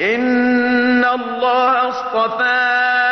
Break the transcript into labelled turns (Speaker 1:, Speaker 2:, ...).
Speaker 1: إن الله اصطفى